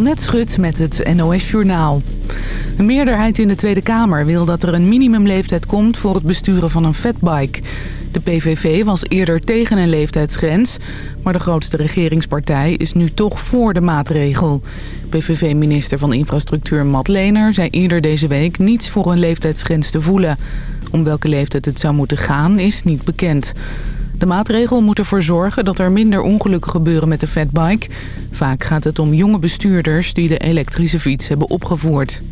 Annette Schut met het NOS Journaal. Een meerderheid in de Tweede Kamer wil dat er een minimumleeftijd komt voor het besturen van een fatbike. De PVV was eerder tegen een leeftijdsgrens, maar de grootste regeringspartij is nu toch voor de maatregel. PVV-minister van Infrastructuur Matt zei eerder deze week niets voor een leeftijdsgrens te voelen. Om welke leeftijd het zou moeten gaan is niet bekend. De maatregel moet ervoor zorgen dat er minder ongelukken gebeuren met de fatbike. Vaak gaat het om jonge bestuurders die de elektrische fiets hebben opgevoerd.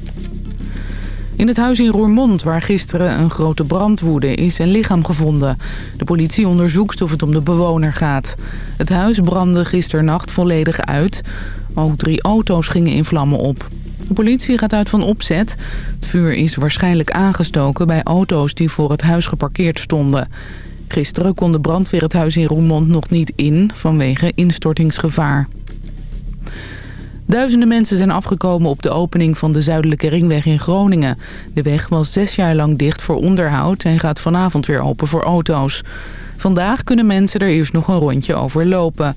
In het huis in Roermond, waar gisteren een grote brand woedde, is een lichaam gevonden. De politie onderzoekt of het om de bewoner gaat. Het huis brandde gisternacht volledig uit. Ook drie auto's gingen in vlammen op. De politie gaat uit van opzet. Het vuur is waarschijnlijk aangestoken bij auto's die voor het huis geparkeerd stonden. Gisteren kon de brandweer het huis in Roermond nog niet in vanwege instortingsgevaar. Duizenden mensen zijn afgekomen op de opening van de Zuidelijke Ringweg in Groningen. De weg was zes jaar lang dicht voor onderhoud en gaat vanavond weer open voor auto's. Vandaag kunnen mensen er eerst nog een rondje over lopen.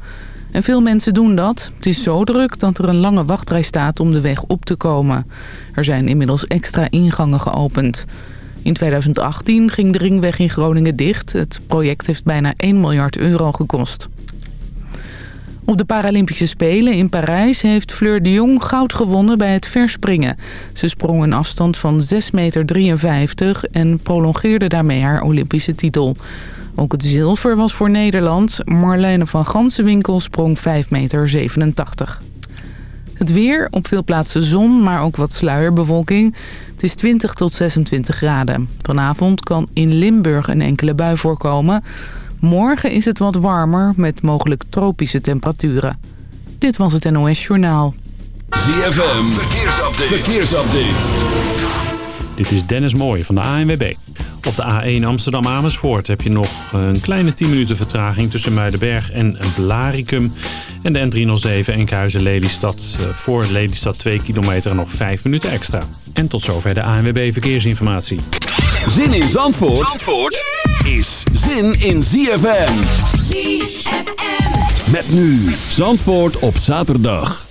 En veel mensen doen dat. Het is zo druk dat er een lange wachtrij staat om de weg op te komen. Er zijn inmiddels extra ingangen geopend. In 2018 ging de ringweg in Groningen dicht. Het project heeft bijna 1 miljard euro gekost. Op de Paralympische Spelen in Parijs heeft Fleur de Jong goud gewonnen bij het verspringen. Ze sprong een afstand van 6,53 meter en prolongeerde daarmee haar Olympische titel. Ook het zilver was voor Nederland. Marlene van Gansenwinkel sprong 5,87 meter. Het weer, op veel plaatsen zon, maar ook wat sluierbewolking. Het is 20 tot 26 graden. Vanavond kan in Limburg een enkele bui voorkomen. Morgen is het wat warmer met mogelijk tropische temperaturen. Dit was het NOS Journaal. ZFM, verkeersupdate. verkeersupdate. Dit is Dennis Mooij van de ANWB. Op de A1 Amsterdam-Amersfoort heb je nog een kleine 10 minuten vertraging tussen Muidenberg en Blaricum. En de N307 Enkhuizen-Lelystad eh, voor Lelystad 2 kilometer en nog 5 minuten extra. En tot zover de ANWB Verkeersinformatie. Zin in Zandvoort, Zandvoort is zin in ZFM. ZFM. Met nu Zandvoort op zaterdag.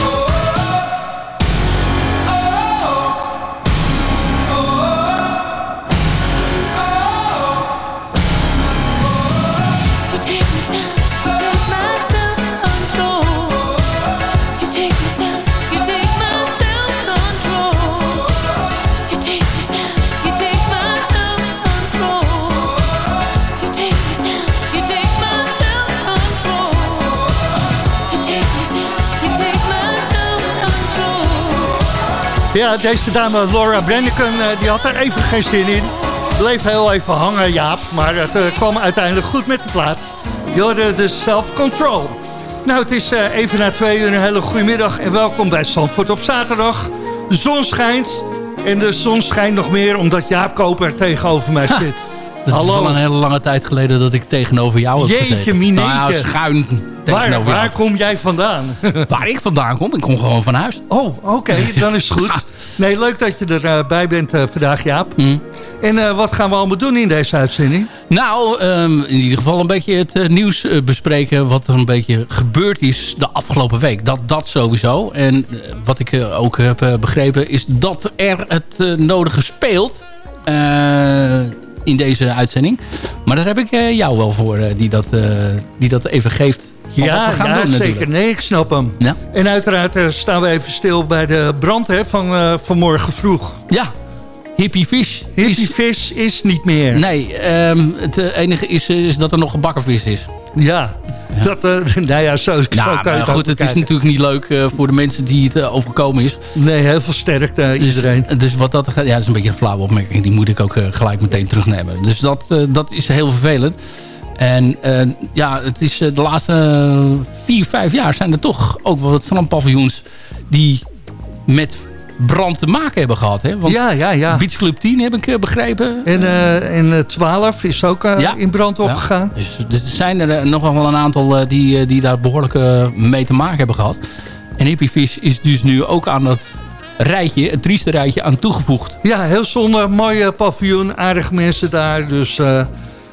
Ja, deze dame Laura Brenneken, eh, die had er even geen zin in. Bleef heel even hangen, Jaap. Maar het uh, kwam uiteindelijk goed met de plaats. Je hoorde de self-control. Nou, het is uh, even na twee uur een hele goede middag. En welkom bij Zandvoort op zaterdag. De zon schijnt. En de zon schijnt nog meer omdat Jaap Koper tegenover mij zit. Dat Hallo. is wel een hele lange tijd geleden dat ik tegenover jou heb Jeetje, gezeten. Mineetje. Nou ja, schuin waar, waar kom jij vandaan? waar ik vandaan kom? Ik kom gewoon van huis. Oh, oké. dan is het goed. Nee, leuk dat je erbij uh, bent uh, vandaag, Jaap. Mm. En uh, wat gaan we allemaal doen in deze uitzending? Nou, um, in ieder geval een beetje het uh, nieuws uh, bespreken... wat er een beetje gebeurd is de afgelopen week. Dat, dat sowieso. En wat ik ook heb begrepen... is dat er het nodige speelt in deze uitzending. Maar daar heb ik jou wel voor, die, dat, die dat even geeft. Ja, gaan ja doen, zeker. Nee, ik snap hem. Ja. En uiteraard staan we even stil bij de brand hè, van vanmorgen vroeg. Ja, Hippie Fish. Hippie is, Fish is niet meer. Nee, um, het enige is, is dat er nog gebakken vis is. Ja, dat, uh, nou ja, zo, nou, zo kan goed, het is natuurlijk niet leuk uh, voor de mensen die het uh, overkomen is. Nee, heel veel sterkte dus, iedereen. Dus wat dat ja, dat is een beetje een flauwe opmerking. Die moet ik ook gelijk meteen terugnemen. Dus dat, dat is heel vervelend. En ja, het is de laatste vier, vijf jaar zijn er toch ook wel wat strandpaviljoens die met brand te maken hebben gehad. Hè? Want ja, ja, ja. Beach Club 10 heb ik begrepen. En, uh, en 12 is ook uh, ja. in brand opgegaan. Ja. Dus, dus, er zijn er nog wel een aantal die, die daar behoorlijk mee te maken hebben gehad. En Hippie Fish is dus nu ook aan dat rijtje, het trieste rijtje, aan toegevoegd. Ja, heel zonde. Mooie paviljoen, aardig mensen daar. Dus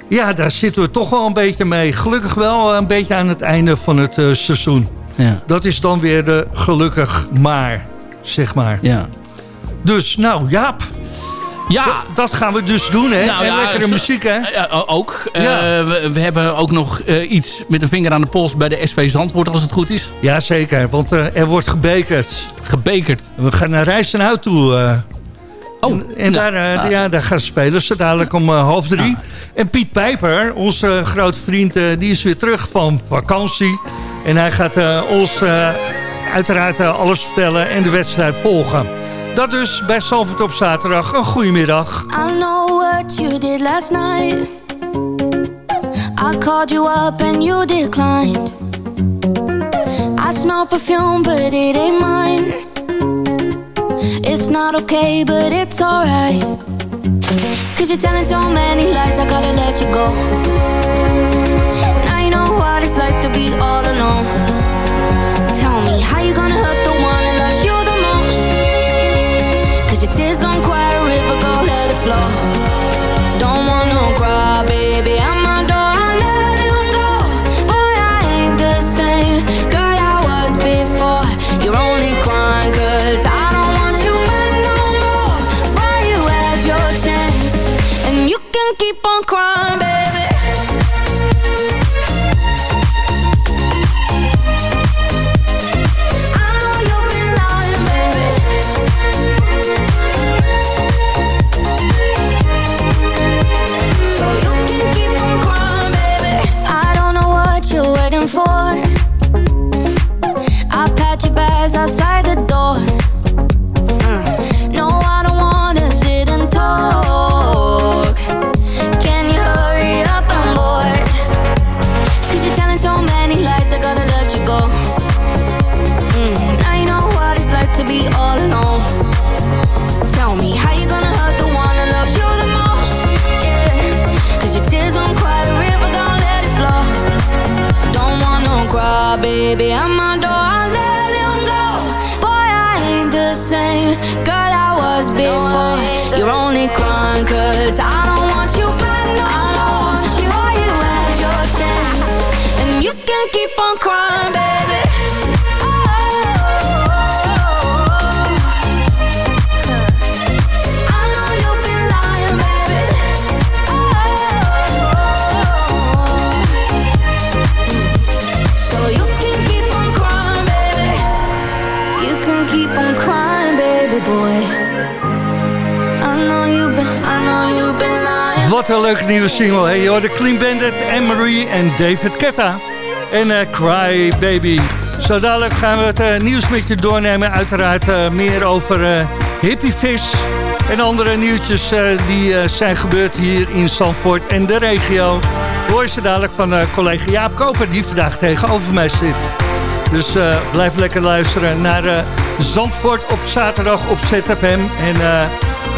ja, daar zitten we toch wel een beetje mee. Gelukkig wel een beetje aan het einde van het seizoen. Ja. Dat is dan weer de gelukkig maar zeg maar. Ja. Dus, nou, Jaap. Ja. dat gaan we dus doen, hè? Nou, en ja, lekkere muziek, hè? Ja, ook. Ja. Uh, we, we, hebben ook nog uh, iets met een vinger aan de pols bij de SV Zandvoort, als het goed is. Ja, zeker. Want uh, er wordt gebekerd. Gebekerd. We gaan naar Rijstenhout toe. oh. En, en daar, nou. ja, daar gaan spelen ze dadelijk om half drie. En Piet Pijper, onze grote vriend, die is weer terug van vakantie. En hij gaat ons uiteraard uh, alles vertellen en de wedstrijd volgen. Dat dus bij Salford op zaterdag. Een goedemiddag. I know what you did last night. I called you up and you declined. I smell perfume but it ain't mine. It's not okay but it's alright. Cause you're telling so many lies I gotta let you go. Now you know what it's like to be all alone. Tell me, how you gonna hurt the one that loves you the most? Cause your tears gon' quiet a river, go let it flow leuke nieuwe single. Hey, joh, de Clean Bandit, Anne-Marie en David Ketta. En uh, Cry Baby. Zo dadelijk gaan we het uh, nieuws met je doornemen. Uiteraard uh, meer over Hippie Fish en andere nieuwtjes die zijn gebeurd hier in Zandvoort en de regio. Hoor je ze dadelijk van collega Jaap Koper die vandaag tegenover mij zit. Dus blijf lekker luisteren naar Zandvoort op zaterdag op ZFM. En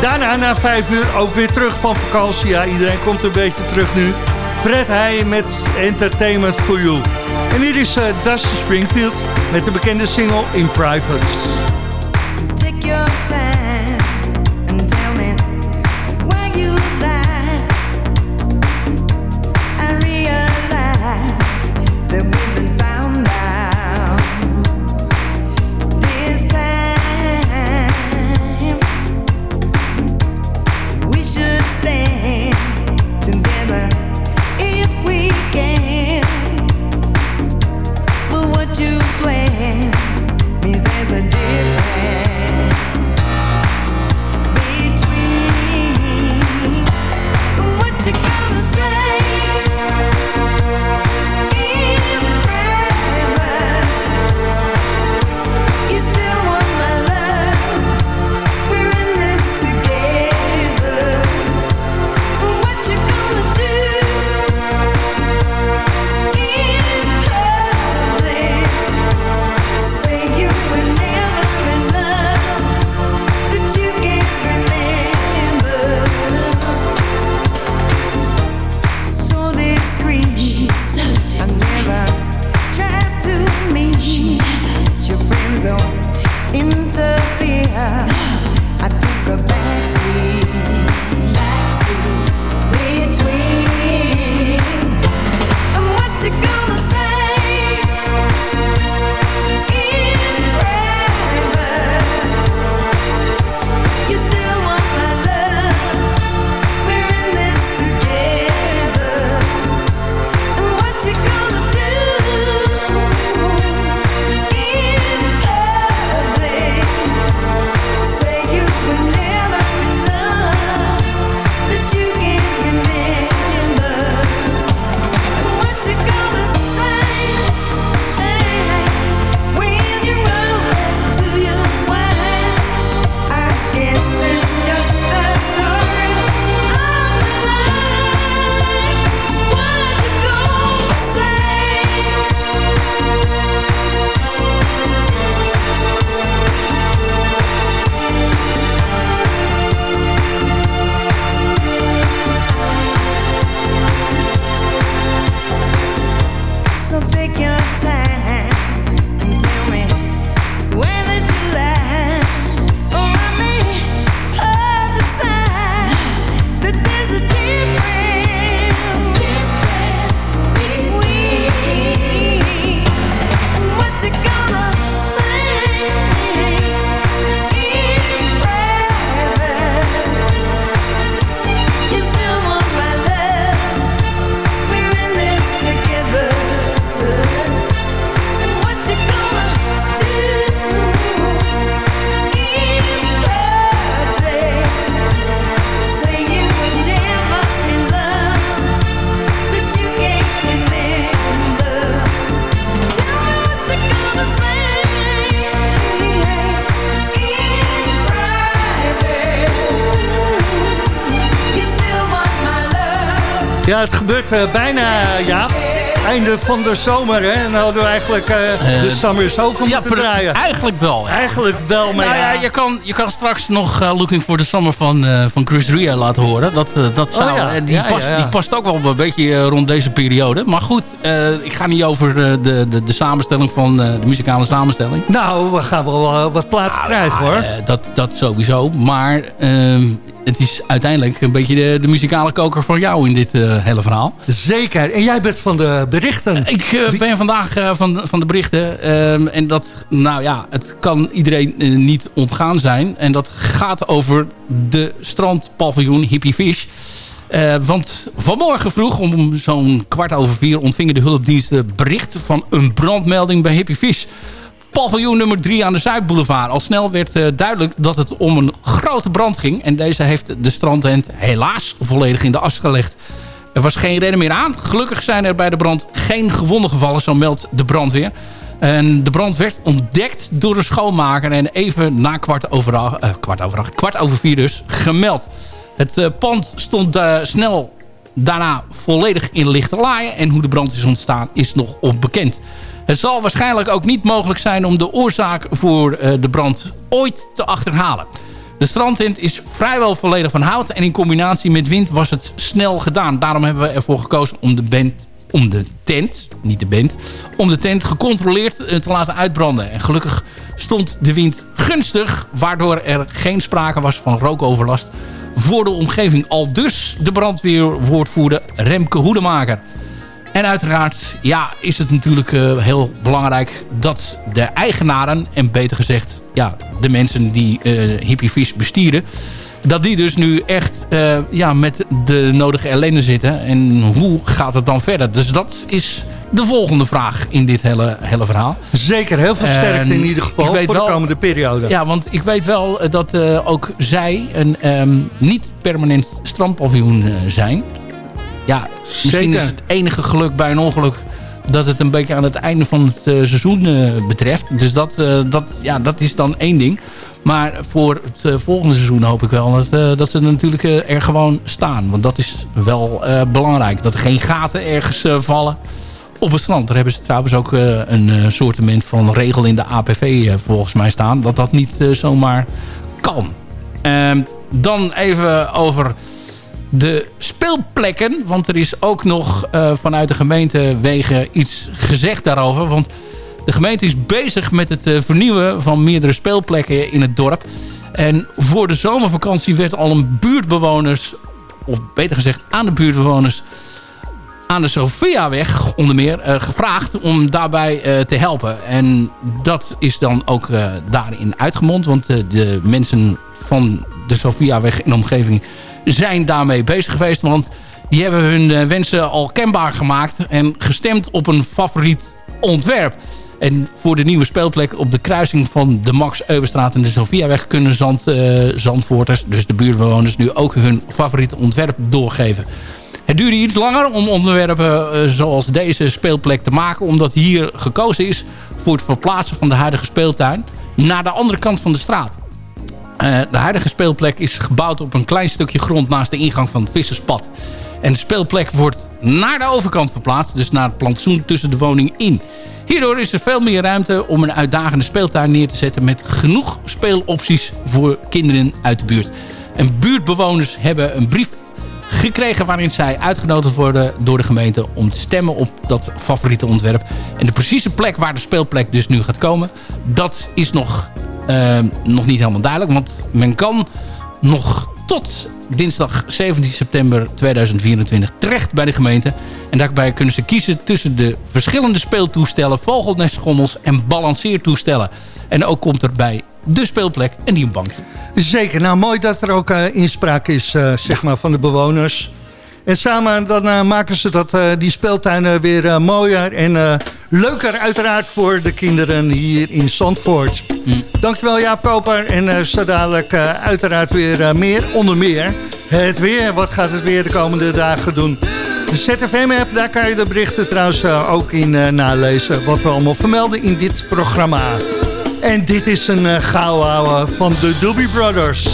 daarna na vijf uur ook weer terug van vakantie. Ja, iedereen komt een beetje terug nu. Fred Heij met Entertainment for You. En hier is uh, Dusty Springfield met de bekende single In Private. Ja, het gebeurt uh, bijna, Jaap. Einde van de zomer, hè? En dan hadden we eigenlijk uh, de Summer is over ja, moeten draaien. Eigenlijk wel. Ja. Eigenlijk wel, maar Nou ja, ja. je kan, je kan straks nog Looking for the Summer van, van Chris Ria laten horen. Dat, dat zou, Oh ja, en die, ja, past, ja, ja. die past ook wel een beetje rond deze periode. Maar goed, ik ga niet over de, de, de samenstelling van de muzikale samenstelling. Nou, we gaan wel wat platen Nou, krijgen, ja, hoor. dat, dat sowieso. Maar ehm, het is uiteindelijk een beetje de, de muzikale koker van jou in dit hele verhaal. Zeker. En jij bent van de berichten. Ik uh, ben vandaag uh, van, van de berichten. Um, en dat, nou ja, het kan iedereen niet ontgaan zijn. En dat gaat over de strandpaviljoen Hippie Fish. Want vanmorgen vroeg, om zo'n kwart over vier... ontvingen de hulpdiensten bericht van een brandmelding bij Hippie Fish. Paviljoen nummer 3 aan de Zuidboulevard. Al snel werd eh, duidelijk dat het om een grote brand ging. En deze heeft de strandtent helaas volledig in de as gelegd. Er was geen reden meer aan. Gelukkig zijn er bij de brand geen gewonden gevallen, zo meldt de brandweer. En de brand werd ontdekt door de schoonmaker en even na kwart over, acht, eh, kwart over, kwart over vier dus gemeld. Het eh, pand stond snel daarna volledig in lichte laaien en hoe de brand is ontstaan is nog onbekend. Het zal waarschijnlijk ook niet mogelijk zijn om de oorzaak voor eh, de brand ooit te achterhalen. De strandtent is vrijwel volledig van hout en in combinatie met wind was het snel gedaan. Daarom hebben we ervoor gekozen om de, band, om de tent, niet de band, om de tent gecontroleerd eh, te laten uitbranden. En gelukkig stond de wind gunstig, waardoor er geen sprake was van rookoverlast voor de omgeving. Al dus de brandweerwoordvoerder Remke Hoedemaker. En uiteraard ja, is het natuurlijk eh, heel belangrijk dat de eigenaren... en beter gezegd ja, de mensen die uh, Hippievis bestieren... dat die dus nu echt eh, ja, met de nodige ellende zitten. En hoe gaat het dan verder? Dus dat is de volgende vraag in dit hele, hele verhaal. Zeker, heel En in ieder geval voor de komende periode. Ja, want ik weet wel eh, dat eh, ook zij een ehm, niet permanent strandpaviljoen eh, zijn. Ja, misschien Zeker. is het enige geluk bij een ongeluk dat het een beetje aan het einde van het eh, seizoen eh, betreft. Dus dat, eh, dat, ja, dat is dan één ding. Maar voor het volgende seizoen hoop ik wel dat, dat ze natuurlijk er gewoon staan. Want dat is wel belangrijk. Dat er geen gaten ergens vallen op het strand. Daar hebben ze trouwens ook een soortement van regel in de APV volgens mij staan. Dat dat niet zomaar kan. Ehm, dan even over de speelplekken. Want er is ook nog eh, vanuit de gemeentewegen iets gezegd daarover. Want de gemeente is bezig met het eh, vernieuwen van meerdere speelplekken in het dorp. En voor de zomervakantie werd al een buurtbewoners... of beter gezegd aan de buurtbewoners aan de Sophiaweg onder meer eh, gevraagd om daarbij te helpen. En dat is dan ook daarin uitgemond. Want de mensen van de Sophiaweg in de omgeving zijn daarmee bezig geweest. Want die hebben hun eh, wensen al kenbaar gemaakt en gestemd op een favoriet ontwerp. En voor de nieuwe speelplek op de kruising van de Max Euberstraat en de Sophiaweg kunnen Zand, eh, Zandvoorters, dus de buurtbewoners, nu ook hun favoriete ontwerp doorgeven. Het duurde iets langer om onderwerpen eh, zoals deze speelplek te maken. Omdat hier gekozen is voor het verplaatsen van de huidige speeltuin naar de andere kant van de straat. Eh, de huidige speelplek is gebouwd op een klein stukje grond naast de ingang van het visserspad. En de speelplek wordt naar de overkant verplaatst, dus naar het plantsoen tussen de woning in. Hierdoor is er veel meer ruimte om een uitdagende speeltuin neer te zetten met genoeg speelopties voor kinderen uit de buurt. En buurtbewoners hebben een brief gekregen waarin zij uitgenodigd worden door de gemeente om te stemmen op dat favoriete ontwerp. En de precieze plek waar de speelplek dus nu gaat komen, dat is nog, nog niet helemaal duidelijk. Want men kan nog tot dinsdag 17 september 2024 terecht bij de gemeente. En daarbij kunnen ze kiezen tussen de verschillende speeltoestellen, vogelnestschommels en balanceertoestellen. En ook komt er bij de speelplek een nieuw bankje. Zeker, nou mooi dat er ook eh, inspraak is eh, zeg maar, van de bewoners. En samen dan eh, maken ze dat, eh, die speeltuinen weer eh, mooier en leuker uiteraard voor de kinderen hier in Zandvoort. Dankjewel Jaap Koper en zo dadelijk uiteraard weer meer, onder meer het weer. Wat gaat het weer de komende dagen doen? De ZFM-app, daar kan je de berichten trouwens ook in nalezen. Wat we allemaal vermelden in dit programma. En dit is een uh, van de Doobie Brothers.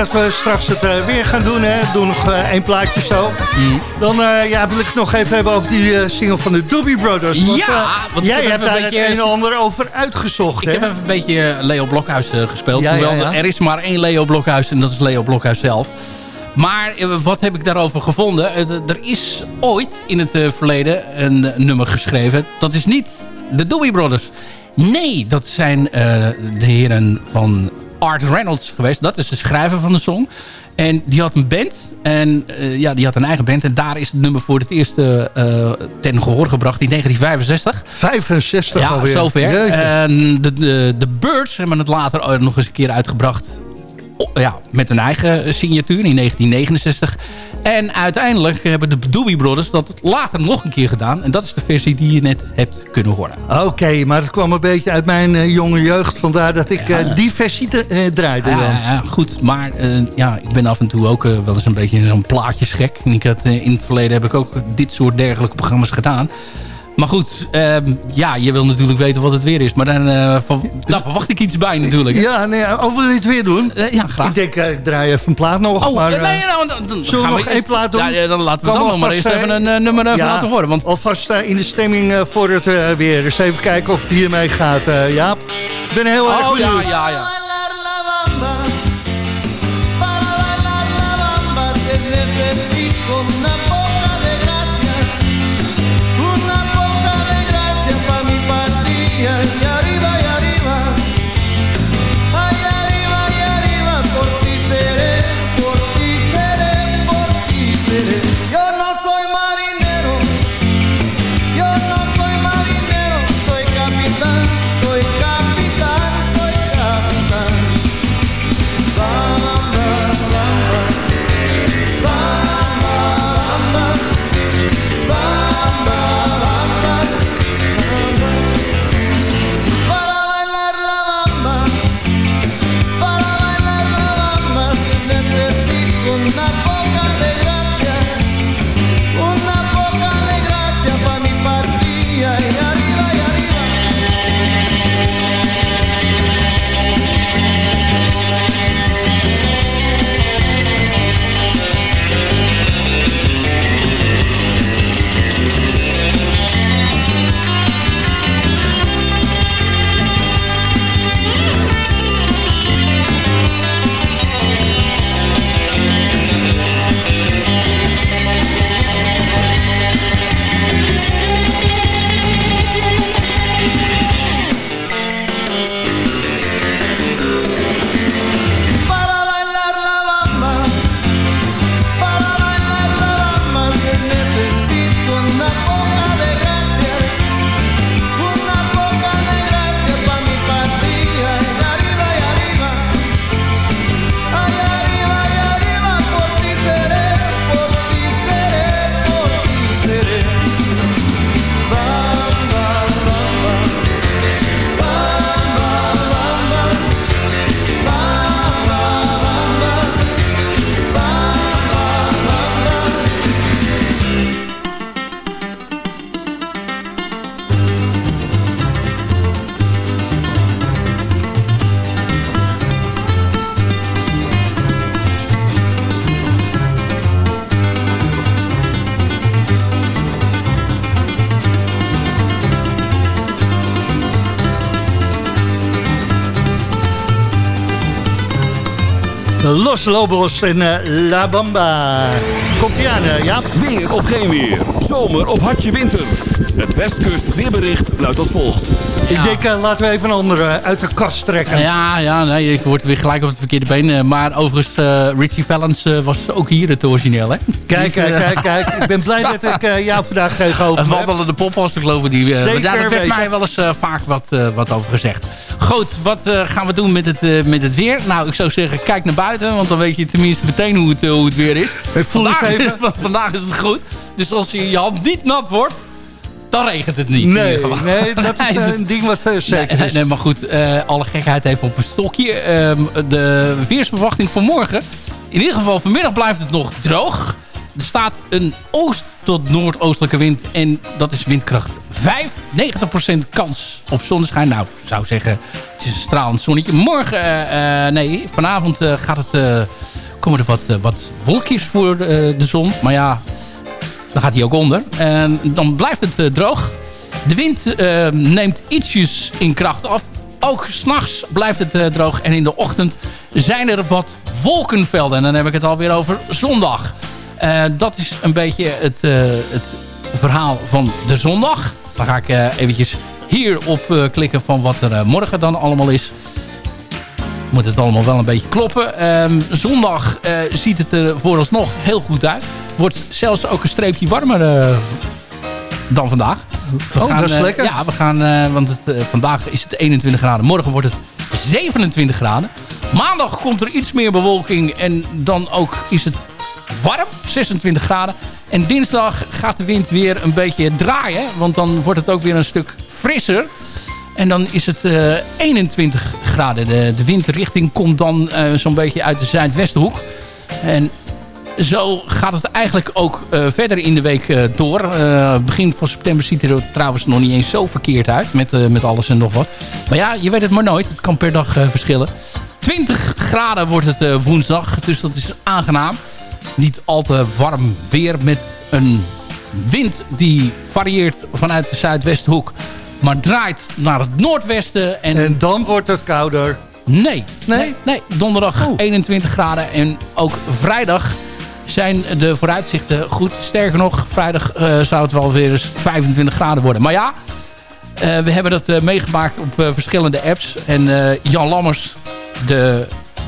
Voordat we straks het eh, weer gaan doen, hè, doen nog eh, één plaatje zo. Mm. Dan eh, ja, wil ik het nog even hebben over die single van de Doobie Brothers. Want, Ja, want jij heb hebt daar een het beetje- een en ander over uitgezocht. Ik hè? heb even een beetje Leo Blokhuis gespeeld. Ja, ja, Hoewel, ja. er is maar één Leo Blokhuis en dat is Leo Blokhuis zelf. Maar wat heb ik daarover gevonden? Er is ooit in het verleden een nummer geschreven. Dat is niet de Doobie Brothers. Nee, dat zijn de heren van Art Reynolds geweest. Dat is de schrijver van de song. En die had een band. En eh, ja, die had een eigen band. En daar is het nummer voor het eerst eh, ten gehoor gebracht in 1965. 65 Ja, alweer. zover. De, de, de Birds hebben het later nog eens een keer uitgebracht. Ja, met hun eigen signatuur in 1969. En uiteindelijk hebben de Doobie Brothers dat later nog een keer gedaan. En dat is de versie die je net hebt kunnen horen. Oké, maar het kwam een beetje uit mijn eh, jonge jeugd. Vandaar dat ik eh, die versie eh, draaide Ja, dan. ja, ja, goed. Maar ja, ik ben af en toe ook wel eens een beetje zo'n plaatjesgek. Ik had, in het verleden heb ik ook dit soort dergelijke programma's gedaan. Maar goed, ehm, ja, je wil natuurlijk weten wat het weer is. Maar dan, eh, van, daar verwacht ik iets bij natuurlijk. Ja, nee, over wil je het weer doen? Eh, ja, graag. Ik denk, eh, ik draai even een plaat nog. Oh, maar, nee, nou, dan, dan zullen we gaan nog één plaat doen? Ja, dan laten we dan nog maar eerst even een nummer ja, laten horen. Want Alvast in de stemming voor het weer. Dus even kijken of het hiermee gaat, Jaap. Ik ben heel erg oh ja, benieuwd. ja, ja. Los Lobos en eh, La Bamba. Komt ie aan, eh, Jaap? Weer of geen weer. Zomer of hartje winter. Het Westkust weerbericht luidt als volgt. Ik denk, eh, laten we even een andere uit de kast trekken. Ja, ja nee, ik word weer gelijk op het verkeerde been. Maar overigens, Richie Valens was ook hier het origineel, hè? Kijk, kijk, kijk, kijk. Ik ben blij dat ik jou vandaag tegenover Een heb. wandelende pop was te geloven. Die, eh, Zeker ja, daar werd weten. mij wel eens vaak wat, wat over gezegd. Goed, wat gaan we doen met het, met het weer? Nou, ik zou zeggen, kijk naar buiten. Want dan weet je tenminste meteen hoe het, eh, hoe het weer is. Het vandaag, even. vandaag is het goed. Dus als je je hand niet nat wordt, dan regent het niet. Nee, nee, dat is eh, dus- een ding wat eh, zeker Nee, maar goed, eh, alle gekheid even op een stokje. Ehm, de weersverwachting voor morgen. In ieder geval vanmiddag blijft het nog droog. Er staat een oost tot noordoostelijke wind. En dat is windkracht 5. 90% kans op zonneschijn. Nou, ik zou zeggen, het is een stralend zonnetje. Morgen, uh, nee, vanavond uh, gaat het, komen er wat, wat wolkjes voor de zon. Maar ja, dan gaat hij ook onder. En dan blijft het droog. De wind neemt ietsjes in kracht af. Ook s'nachts blijft het droog. En in de ochtend zijn er wat wolkenvelden. En dan heb ik het alweer over zondag. Uh, dat is een beetje het, uh, het verhaal van de zondag. Dan ga ik uh, eventjes hierop klikken van wat er morgen dan allemaal is. Moet het allemaal wel een beetje kloppen. Um, zondag ziet het er vooralsnog heel goed uit. Wordt zelfs ook een streepje warmer dan vandaag. We oh, gaan, dat is lekker. ja, we gaan, want het, vandaag is het 21 graden. Morgen wordt het 27 graden. Maandag komt er iets meer bewolking en dan ook is het warm, 26 graden. En dinsdag gaat de wind weer een beetje draaien, want dan wordt het ook weer een stuk frisser. En dan is het uh, 21 graden. De, de windrichting komt dan uh, zo'n beetje uit de zuidwesthoek. En zo gaat het eigenlijk ook uh, verder in de week door. Begin van september ziet er trouwens nog niet eens zo verkeerd uit. Met, met alles en nog wat. Maar ja, je weet het maar nooit. Het kan per dag verschillen. 20 graden wordt het woensdag. Dus dat is aangenaam niet al te warm weer met een wind die varieert vanuit de zuidwesthoek. Maar draait naar het noordwesten. En, en dan wordt het kouder. Nee, nee, nee. donderdag 21 graden. En ook vrijdag zijn de vooruitzichten goed. Sterker nog, vrijdag uh, zou het wel weer eens 25 graden worden. Maar ja, uh, we hebben dat uh, meegemaakt op verschillende apps. En Jan Lammers, de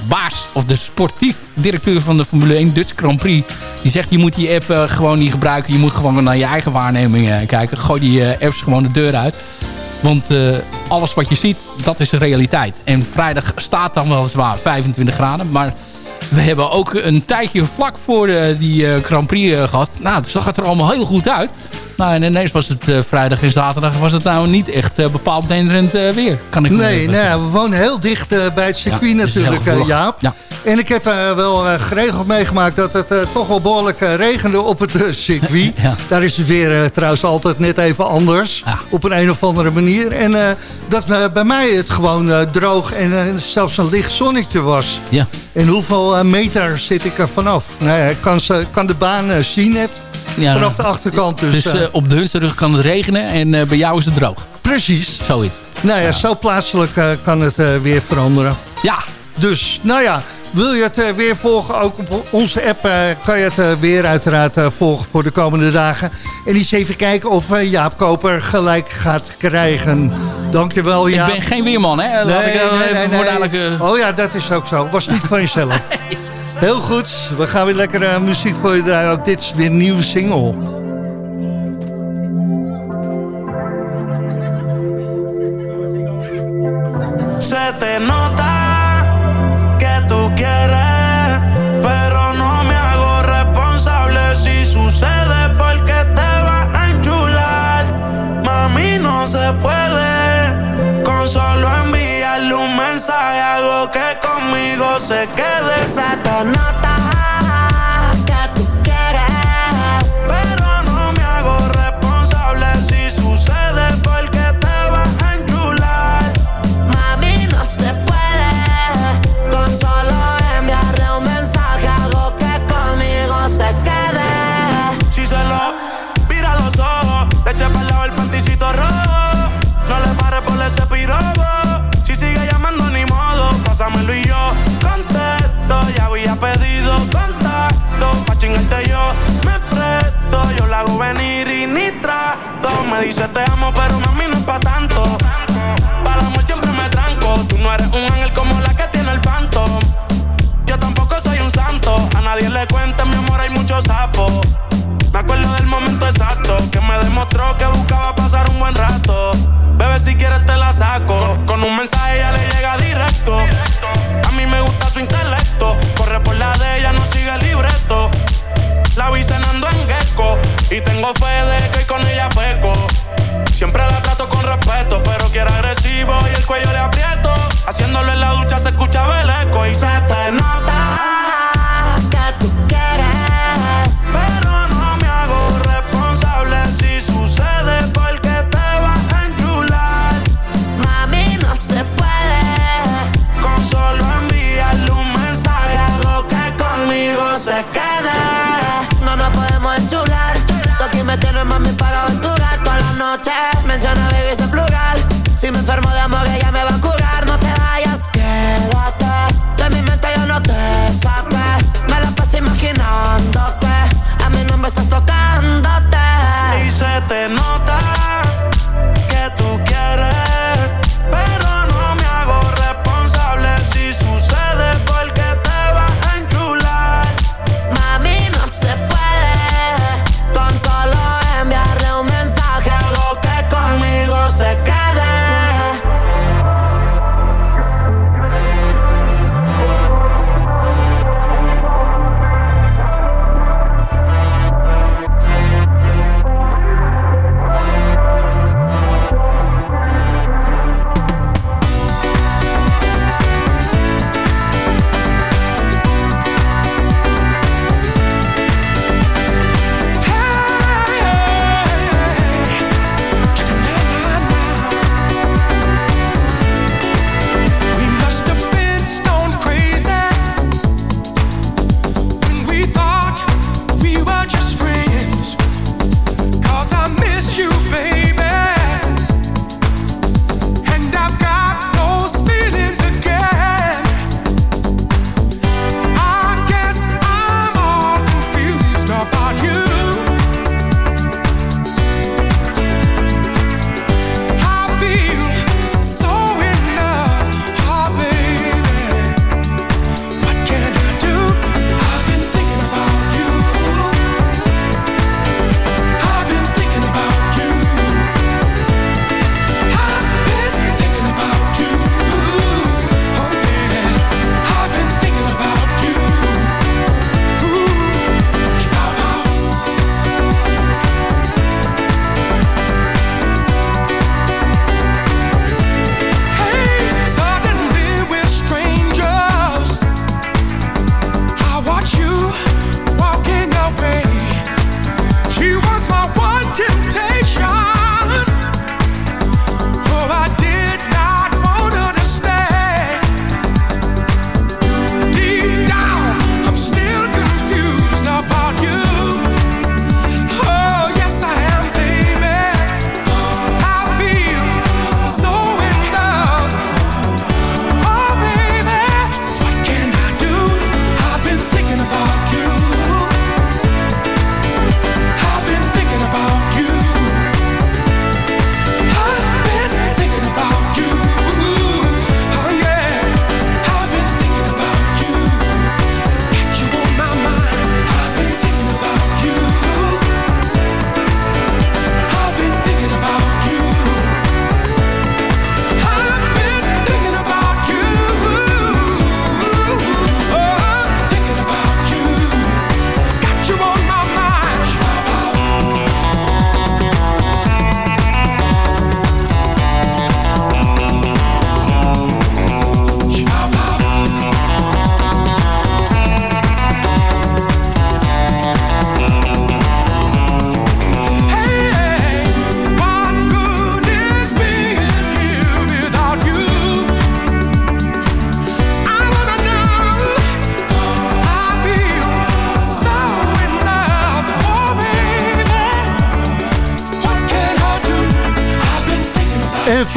baas of de sportief directeur van de Formule 1 Dutch Grand Prix. Die zegt je moet die app uh, gewoon niet gebruiken. Je moet gewoon naar je eigen waarnemingen uh, kijken. Gooi die uh, apps gewoon de deur uit. Want alles wat je ziet, dat is de realiteit. En vrijdag staat dan weliswaar 25 graden. Maar we hebben ook een tijdje vlak voor die Grand Prix gehad. Nou, het zag het er allemaal heel goed uit. Nou, en ineens was het uh, vrijdag en zaterdag was het nou niet echt uh, bepaald denderend uh, weer. Kan ik nee, nee, we wonen heel dicht bij het circuit ja, natuurlijk, Jaap. Ja. En ik heb wel geregeld meegemaakt dat het toch wel behoorlijk regende op het circuit. ja. Daar is het weer trouwens altijd net even anders. Op een, een of andere manier. En dat bij mij het gewoon droog en zelfs een licht zonnetje was. Ja. En hoeveel meter zit ik er vanaf? Nou ja, kan, ze, kan de baan zien net ja, vanaf de achterkant. Dus, dus uh, op de Hunsterrug kan het regenen en uh, bij jou is het droog. Precies. Zoiets. Nou ja, zo plaatselijk uh, kan het weer veranderen. Ja. Dus, nou ja, wil je het weer volgen, ook op onze app kan je het weer uiteraard volgen voor de komende dagen. En eens even kijken of Jaap Koper gelijk gaat krijgen. Dankjewel, Jaap. Ik ben geen weerman, hè? Laat nee, ik nee, nee, nee. Oh ja, dat is ook zo. Was niet van jezelf. Heel goed, we gaan weer lekker uh, muziek voor je draaien. Ook dit is weer een nieuwe single. Conmigo se quede. Esa te nota dice te amo, pero mami no es pa' tanto. Para el amor siempre me tranco. Tú no eres un ángel como la que tiene el phantom. Yo tampoco soy un santo. A nadie le cuente, mi amor, hay muchos sapos. Me acuerdo del momento exacto que me demostró que buscaba pasar un buen rato. Bebé, si quieres te la saco. Con un mensaje ya le llega directo. A mí me gusta su intelecto. Corre por la de ella, no sigue el libreto. La vi cenando en gecko y tengo fe de que con ella peco. Siempre la trato con respeto, pero quiero agresivo y el cuello le aprieto. Haciéndolo en la ducha se escucha el eco y se te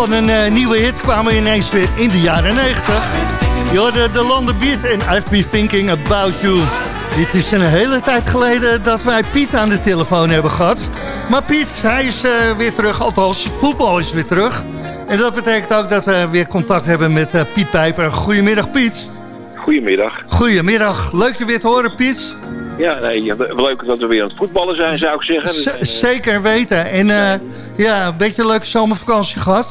van een eh, nieuwe hit kwamen we ineens weer in de jaren 90. Je hoorde de London Beat en I've been thinking about you. Dit is een hele tijd geleden dat wij Piet aan de telefoon hebben gehad. Maar Piet, hij is eh, weer terug, althans voetbal is weer terug. En dat betekent ook dat we weer contact hebben met eh, Piet Pijper. Goedemiddag Piet. Goedemiddag. Goedemiddag, leuk je weer te horen Piet. Ja, nee, leuk dat we weer aan het voetballen zijn, zou ik zeggen. Z- eh, zeker weten. En ja, een beetje een leuke zomervakantie gehad.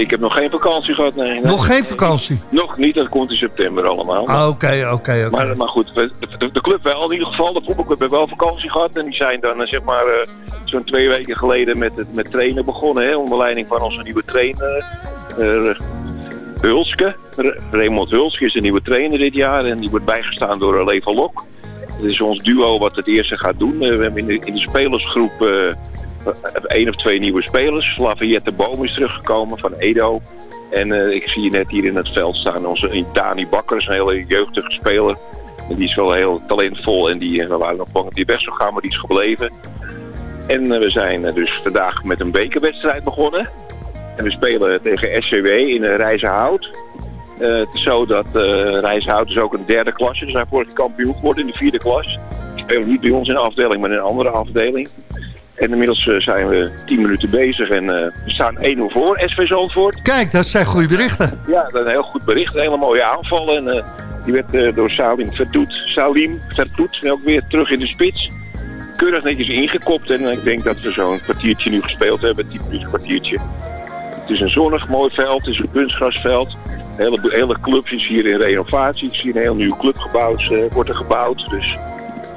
Ik heb nog geen vakantie gehad, nee. nee. Nog geen vakantie? Nog niet, dat komt in september allemaal. Ah, Oké, oké, oké. Maar, maar goed, de, de club wel in ieder geval. De voetbalclub heeft wel vakantie gehad. En die zijn dan eh, zeg maar eh, zo'n twee weken geleden met, het, met trainen begonnen. Hè, onder leiding van onze nieuwe trainer, eh, Hulske. Raymond Hulske is de nieuwe trainer dit jaar. En die wordt bijgestaan door Leva Lok. Het is ons duo wat het eerste gaat doen. We hebben in de, in de spelersgroep één of twee nieuwe spelers. Lafayette Boom is teruggekomen van Edo. En eh, ik zie je net hier in het veld staan onze Dani Bakker, een hele jeugdige speler. Die is wel heel talentvol en die, eh, we waren nog bang dat die weg zou gaan, maar die is gebleven. En eh, we zijn eh, dus vandaag met een bekerwedstrijd begonnen. En we spelen tegen SCW in Rijzenhout. Eh, het is zo dat eh Rijzenhout is ook een derde klasse. Ze zijn vorig kampioen geworden in de vierde klas. Ze spelen niet bij ons in de afdeling, maar in een andere afdeling. En inmiddels eh, zijn we 10 minuten bezig en eh, we staan 1-0 voor, SV Zandvoort. Kijk, dat zijn goede berichten. Ja, dat is een heel goed bericht. Een hele mooie aanval. En eh, die werd door Salim Vertoet, Salim Vertoet en ook weer terug in de spits. Keurig netjes ingekopt. En ik denk dat we zo'n kwartiertje nu gespeeld hebben. 10 minuten kwartiertje. Het is een zonnig mooi veld. Het is een kunstgrasveld. Hele, hele club is hier in renovatie. Ik zie een heel nieuw clubgebouw eh, wordt er gebouwd. Dus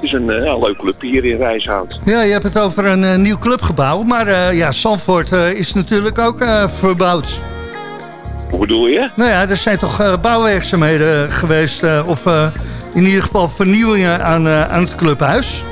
is een eh, ja, leuk club hier in Rijshout. Ja, je hebt het over een eh, nieuw clubgebouw. Maar eh, ja, Zandvoort is natuurlijk ook verbouwd. Hoe bedoel je? Nou ja, er zijn toch bouwwerkzaamheden geweest. of in ieder geval vernieuwingen aan, aan het clubhuis.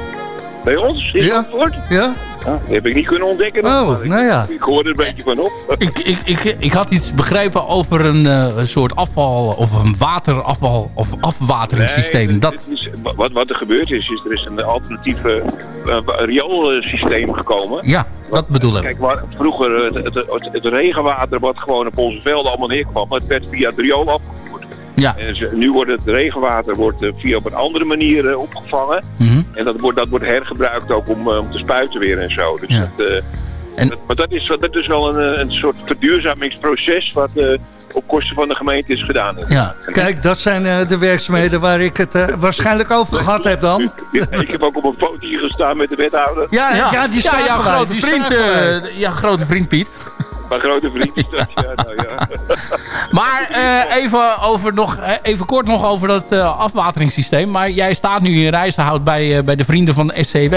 Bij ons? In Ja. Zandvoort? Ja? Ja, dat heb ik niet kunnen ontdekken. Oh, ik, nou ja. Ik hoorde er een beetje van op. Ik, ik, ik, ik had iets begrepen over een, eh, een soort afval of een waterafval of afwateringssysteem. Nee, dat, is- wat, wat er gebeurd is, is er is een alternatief eh, eh, rioolsysteem gekomen. ja, dat bedoel ik. Kijk, waar vroeger het, het, het, het regenwater wat gewoon op onze velden allemaal neerkwam, het werd via het riool afgevoerd. Ja. En ze- nu wordt het regenwater wordt, eh, via op een andere manier eh, opgevangen. Mhm. En dat wordt, dat wordt hergebruikt ook om, eh, om te spuiten weer en zo. Dus Ja. dat, eh, En- dat- maar dat is, dat is wel een, een soort verduurzamingsproces wat eh, op kosten van de gemeente is gedaan. Ja. Kijk, dat zijn eh, de werkzaamheden waar ik het waarschijnlijk over gehad heb dan. ik heb ook op een foto hier gestaan met de wethouder. Ja, ja, die ja, zagen jouw wij, grote die vriend, ja, grote vriend Piet. Mijn grote vriend is dat. Ja, nou ja. Maar eh, even, over nog, eh, even kort nog over dat eh, afwateringssysteem. Maar jij staat nu in Rijzenhout bij, bij de vrienden van de SCW.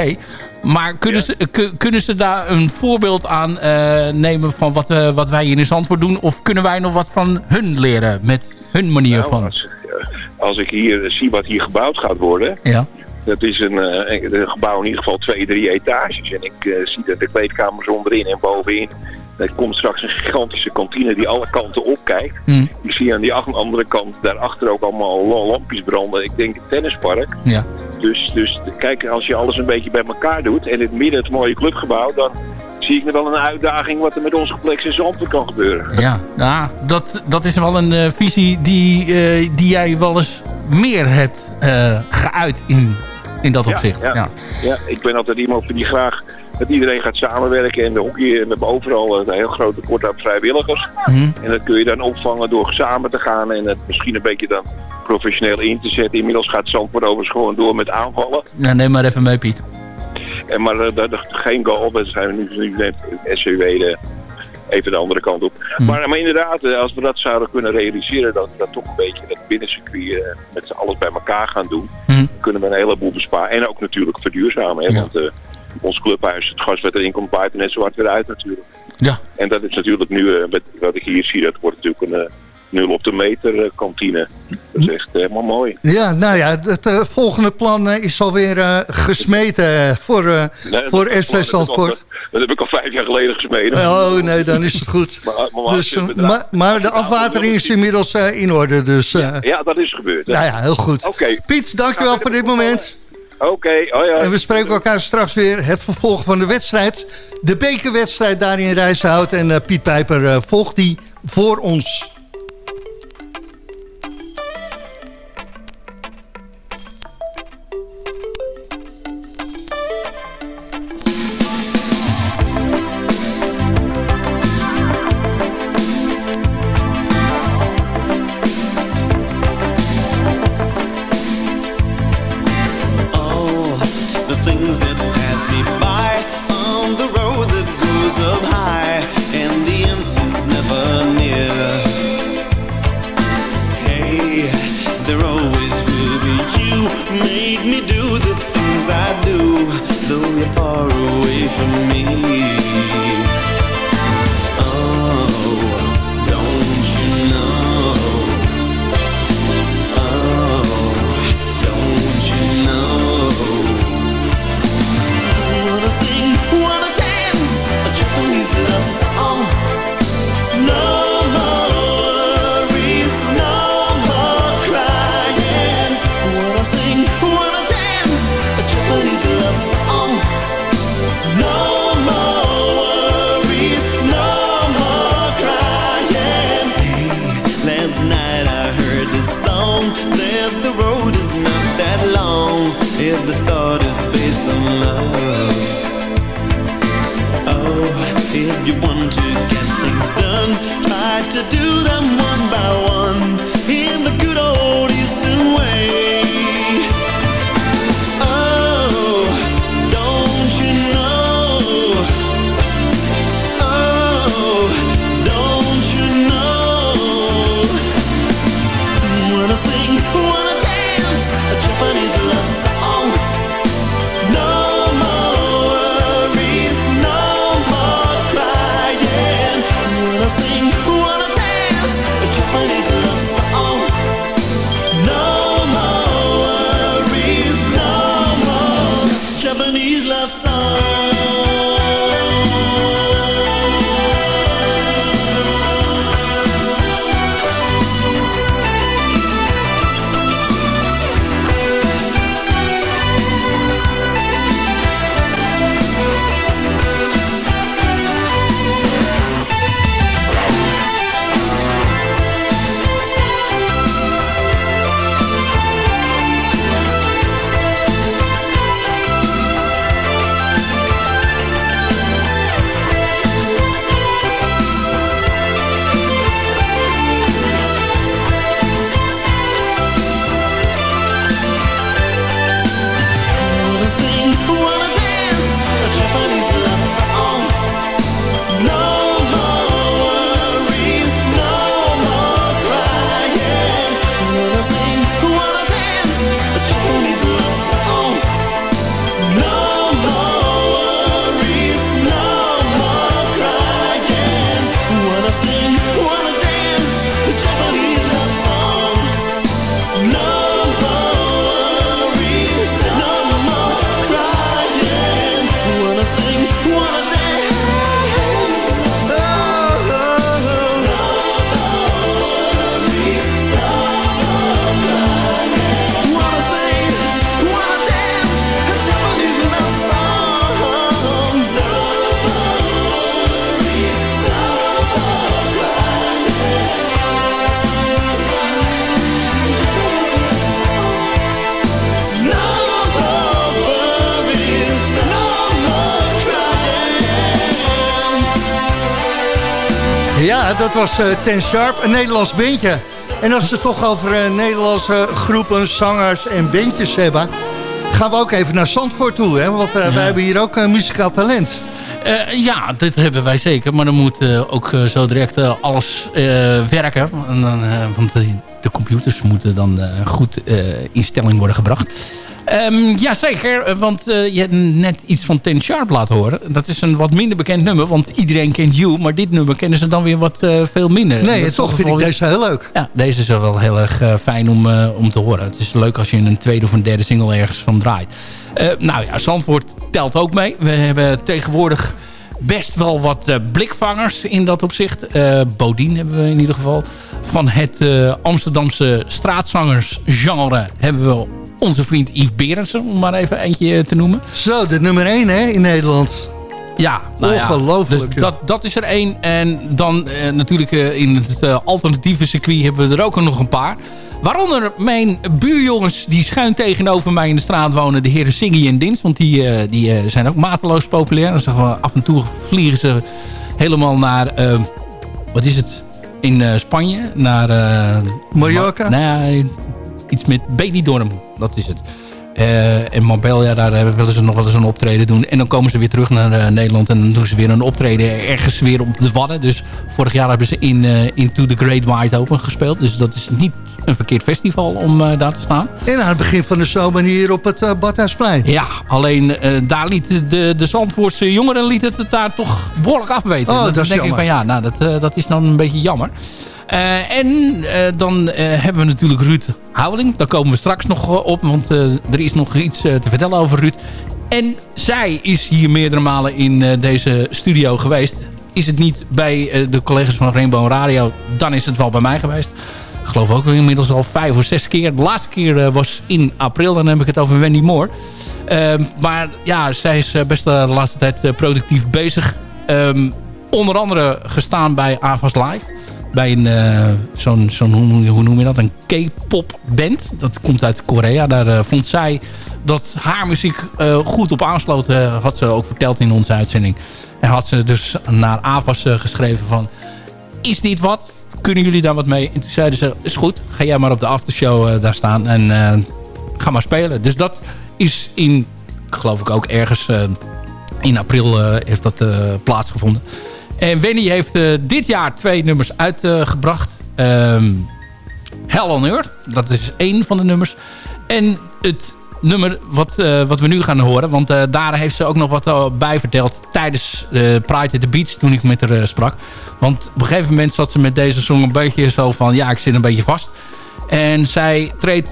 Maar kunnen, ze, ku- kunnen ze daar een voorbeeld aan nemen van wat, wat wij hier in Zandvoort doen? Of kunnen wij nog wat van hun leren met hun manier Nou, van... als, als ik hier zie wat hier gebouwd gaat worden. Ja. Dat is een, een gebouw in ieder geval twee, drie etages. En ik zie dat de kleedkamers onderin en bovenin. Er komt straks een gigantische kantine die alle kanten opkijkt. Hm. Ik zie aan die andere kant daarachter ook allemaal la- lampjes branden. Ik denk het tennispark. Ja. Dus, dus kijk, als je alles een beetje bij elkaar doet en in het midden het mooie clubgebouw, dan zie ik nog wel een uitdaging wat er met ons complex in Zandvoort kan gebeuren. Ja, nou, dat, dat is wel een eh, visie die, eh, die jij wel eens meer hebt eh, geuit in, in dat Ja, opzicht. ja. Ja. Ja, ik ben altijd iemand die graag dat iedereen gaat samenwerken. En de hockey, en we hebben overal een heel groot tekort aan vrijwilligers. Mhm. En dat kun je dan opvangen door samen te gaan en het misschien een beetje dan professioneel in te zetten. Inmiddels gaat Zandvoort overigens gewoon door met aanvallen. Nou, neem maar even mee, Piet. En maar eh, dat, geen goal, dat zijn we nu, nu net SCW de, even de andere kant op. Mhm. Maar, maar inderdaad, eh, als we dat zouden kunnen realiseren, dat we dat toch een beetje dat binnencircuit eh, met z'n alles bij elkaar gaan doen, Mhm. dan kunnen we een heleboel besparen. En ook natuurlijk verduurzamen. Hè? Ja. Want eh, ons clubhuis, het gas wat erin komt, waait er net zo hard weer uit natuurlijk. Ja. En dat is natuurlijk nu, eh, met wat ik hier zie, dat wordt natuurlijk een eh, nul op de meter eh, kantine. Dat is echt helemaal mooi. Ja, nou ja, het volgende plan is alweer eh, gesmeten voor, Nee, voor SV dat heb ik al- Zandvoort. Dat heb ik al vijf jaar geleden gesmeden. Oh nee, dan is het goed. Maar, Dus, maar, maar de afwatering is inmiddels in orde. Dus eh, Ja, dat is gebeurd. nou ja, heel goed. Oké. Piet, dankjewel voor dit moment. Oké, hoi hoi. En we spreken elkaar straks weer. Het vervolg van de wedstrijd. De bekerwedstrijd daar in Rijsselhout. En eh, Piet Pijper eh, volgt die voor ons. Ja, dat was eh, Ten Sharp, een Nederlands beentje. En als we het toch over eh, Nederlandse groepen, zangers en beentjes hebben... gaan we ook even naar Zandvoort toe, hè? want eh, wij hebben hier ook muzikaal talent. Ja, dit hebben wij zeker. Maar dan moet ook zo direct alles werken. En dan, want de, computers moeten dan goed in stelling worden gebracht. Ehm ja, zeker. eh, Want eh, je hebt net iets van Ten Sharp laten horen. Dat is een wat minder bekend nummer. Want iedereen kent You. Maar dit nummer kennen ze dan weer wat eh, veel minder. Nee, toch vind ik weer- deze heel leuk. Ja, deze is wel heel erg fijn om, om te horen. Het is leuk als je een tweede of een derde single ergens van draait. Nou ja, Zandvoort telt ook mee. We hebben tegenwoordig best wel wat blikvangers in dat opzicht. Eh Bodien hebben we in ieder geval. Van het eh, Amsterdamse straatzangersgenre hebben we onze vriend Yves Berendsen, om maar even eentje te noemen. Zo, de nummer 1 hè, in Nederland. Ja, nou ja, Ongelooflijk, dus dat, dat is er één. En dan eh, natuurlijk eh, in het eh, alternatieve circuit hebben we er ook nog een paar. Waaronder mijn buurjongens die schuin tegenover mij in de straat wonen. De heren Siggy en Dins. Want die, die zijn ook mateloos populair. Dus af en toe vliegen ze helemaal naar... wat is het? In Spanje. Naar... Mallorca? Ma- nee, iets met Benidorm. Dat is het. Eh, en Marbella, daar willen ze nog wel eens een optreden doen. En dan komen ze weer terug naar eh, Nederland. En dan doen ze weer een optreden ergens weer op de Wadden. Dus vorig jaar hebben ze in eh, Into the Great Wide Open gespeeld. Dus dat is niet een verkeerd festival om eh, daar te staan. En aan het begin van de zomer hier op het uh, Badhuisplein. Ja, alleen eh, daar liet de, de Zandvoortse jongeren liet het daar toch behoorlijk afweten. Oh, dan dat is denk ik jammer. van ja, nou, dat, eh, dat is dan een beetje jammer. Eh, en eh, dan eh, hebben we natuurlijk Ruud Houweling. Daar komen we straks nog op, want er is nog iets te vertellen over Ruud. En zij is hier meerdere malen in deze studio geweest. Is het niet bij de collega's van Rainbow Radio, dan is het wel bij mij geweest. Ik geloof ook inmiddels al vijf of zes keer. De laatste keer was in april, dan heb ik het over Wendy Moore. Ehm, maar ja, zij is best de laatste tijd productief bezig. Ehm, onder andere gestaan bij Avas Live. Bij een, eh, zo'n, zo'n hoe, noem je dat? Een K-pop band. Dat komt uit Korea. Daar eh, vond zij dat haar muziek eh, goed op aansloot. had ze ook verteld in onze uitzending. En had ze dus naar Avas geschreven van... Is dit wat? Kunnen jullie daar wat mee? En toen zeiden ze, is goed. Ga jij maar op de aftershow daar staan. En ga maar spelen. Dus dat is in, geloof ik ook ergens in april heeft dat plaatsgevonden. En Wendy heeft eh, dit jaar twee nummers uitgebracht. Ehm Hell on Earth, dat is één van de nummers. En het nummer wat, eh, wat we nu gaan horen. Want eh, daar heeft ze ook nog wat bij verteld tijdens uh, Pride at the Beach toen ik met haar sprak. Want op een gegeven moment zat ze met deze song een beetje zo van... ja, ik zit een beetje vast. En zij treedt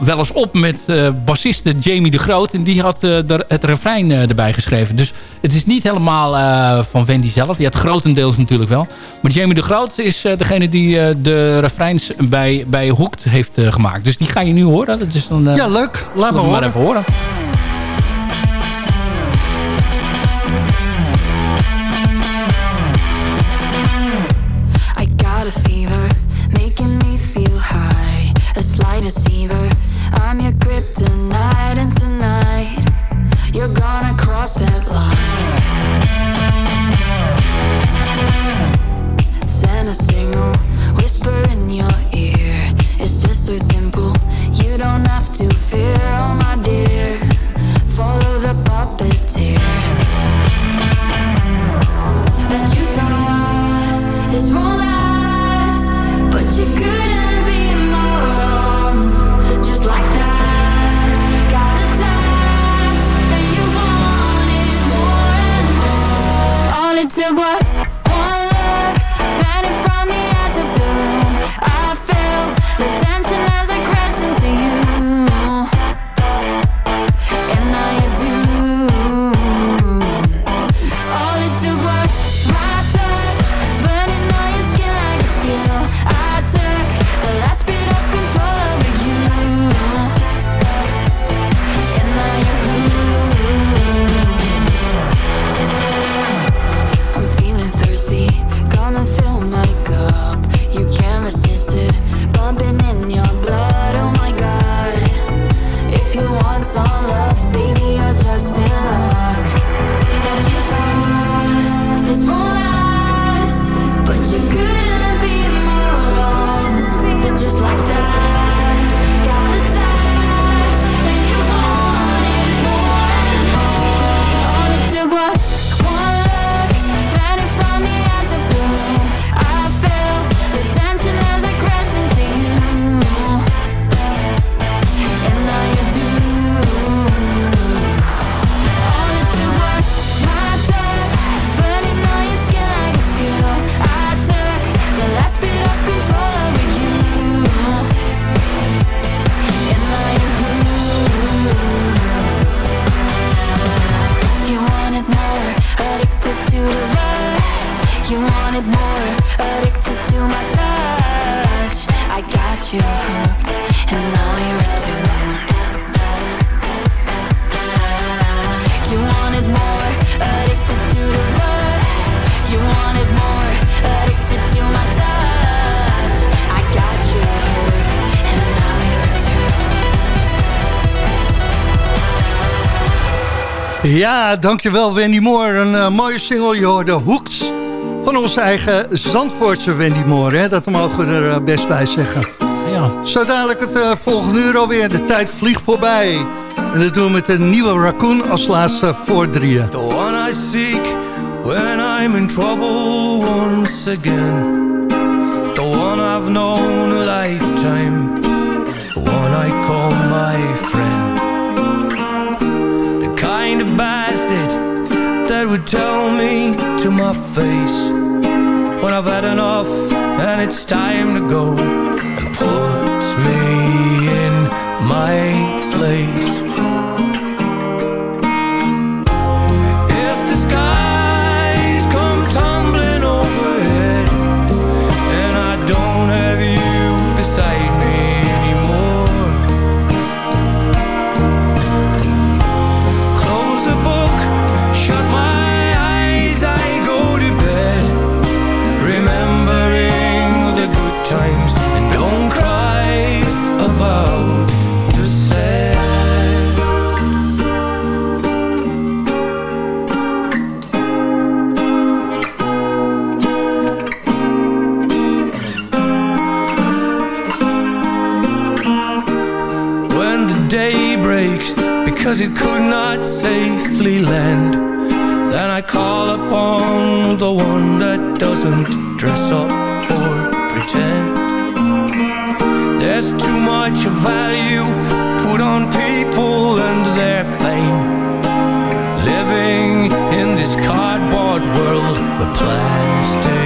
wel eens op met eh bassiste Jamie de Groot. En die had de, het refrein eh, erbij geschreven. Dus het is niet helemaal van Wendy zelf. Ja, het grotendeels natuurlijk wel. Maar Jamie de Groot is degene die de refreins bij, bij Hooked heeft gemaakt. Dus die ga je nu horen. Dat is dan, Ja, leuk. Laat maar horen. even horen. Cross that line. Ja, dankjewel Wendy Moore. Een eh, mooie single, je hoorde Hoeks. Van onze eigen Zandvoortse Wendy Moore. Hè? Dat mogen we er eh, best bij zeggen. Ja. Zo dadelijk het eh, volgende uur alweer. De tijd vliegt voorbij. En dat doen we met een nieuwe Raccoon als laatste voor drieën. The one I seek when I'm in trouble once again. The one I've known a lifetime. The one I call my friend. The bastard that would tell me to my face when I've had enough and it's time to go and puts me in my place. Because it could not safely land. Then I call upon the one that doesn't dress up or pretend. There's too much value put on people and their fame. Living in this cardboard world where plastic